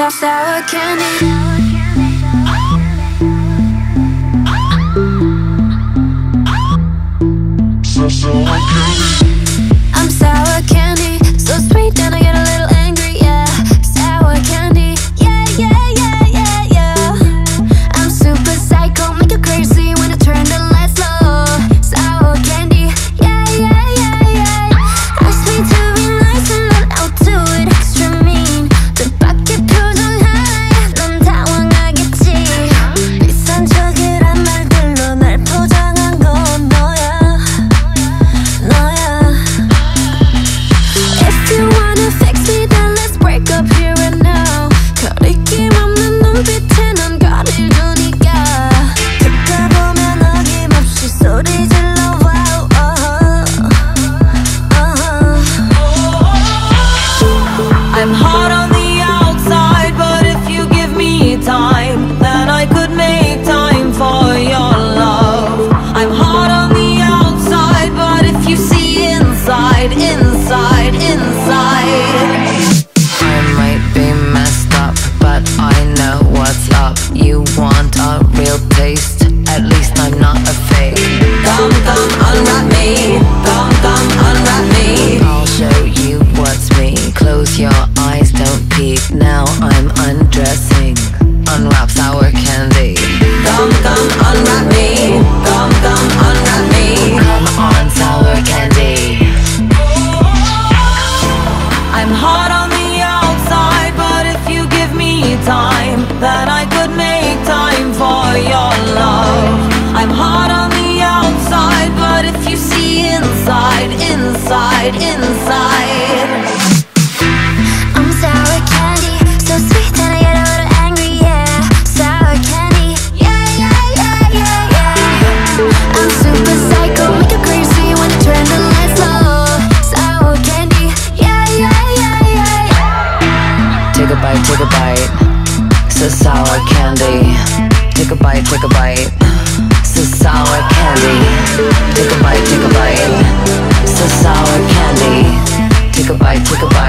sour, sour candy. I'm taste? At least I'm not a fake. Come, come, unwrap me. Come, come, unwrap me. I'll show you what's me. Close your eyes, don't peek. Now I'm undressing. Unwrap sour candy. Come, come, unwrap me. Come, come, unwrap me. Come on, sour candy. I'm hot on the outside, but if you give me time, then I inside. I'm sour candy, so sweet I get a little angry, yeah. Sour candy, yeah, yeah, yeah, yeah, yeah. I'm super psycho, make you crazy when turn the lights low. Sour candy, yeah, yeah, yeah, yeah. Take a bite, take a bite. It's a sour candy. Take a bite, take a bite. It's a sour candy. Take a bite, take a bite.